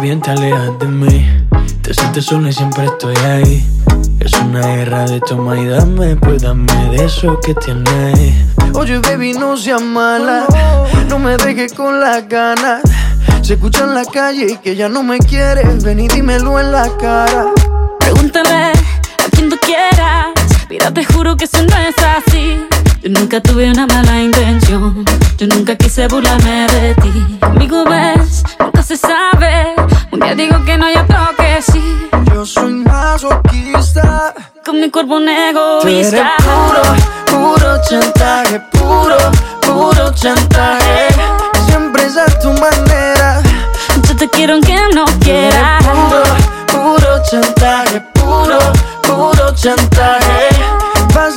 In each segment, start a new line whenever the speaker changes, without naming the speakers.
bien te alejas de mí. Te sientes sola y siempre estoy ahí. Es una guerra de toma y dame, pues dame de eso que tienes. Oye, baby, no seas mala. No me dejes con las ganas. Se escucha en la calle y que ya no me quieres. Ven y dímelo en la cara.
Pregúntale a quien tú quieras. Mira, te juro que eso no es así. Yo nunca tuve una mala intención. Yo nunca quise burlarme de ti. Conmigo ves, se sabe. Un día digo que no, hay otro que sí.
Yo soy masoquista.
Con mi cuerpo un
Tú eres
egoísta.
puro, puro chantaje, puro, puro chantaje. Siempre es a tu manera.
Yo te quiero aunque no quieras.
puro, puro chantaje, puro, puro chantaje. Vas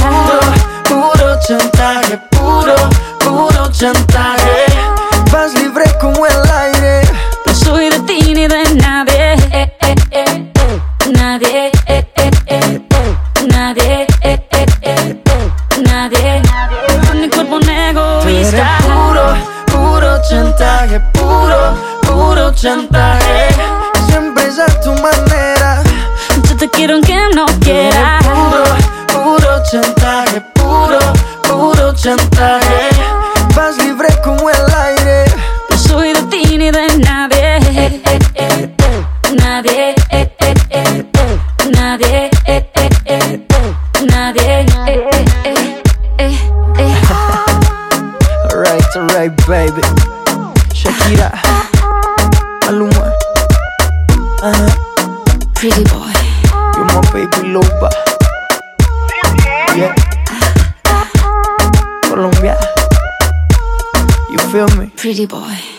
chantaje, puro, puro chantaje. Vas libre como el aire.
No soy de ti ni de nadie eh, eh, eh, eh. Nadie eh, eh. Nadie. Nadie Con mi cuerpo un
Tú eres
egoísta
puro, puro chantaje, puro, puro chantaje. Siempre es a tu manera.
Yo te quiero aunque no quieras
Puro, puro chantaje, puro chantaje. Vas libre como el aire.
No soy de ti ni de nadie eh, eh. Nadie. Nadie. Nadie.
Alright, alright, baby. Shakira, Maluma, uh,
Pretty boy
you're my baby loba. Yeah. You feel me?
Pretty boy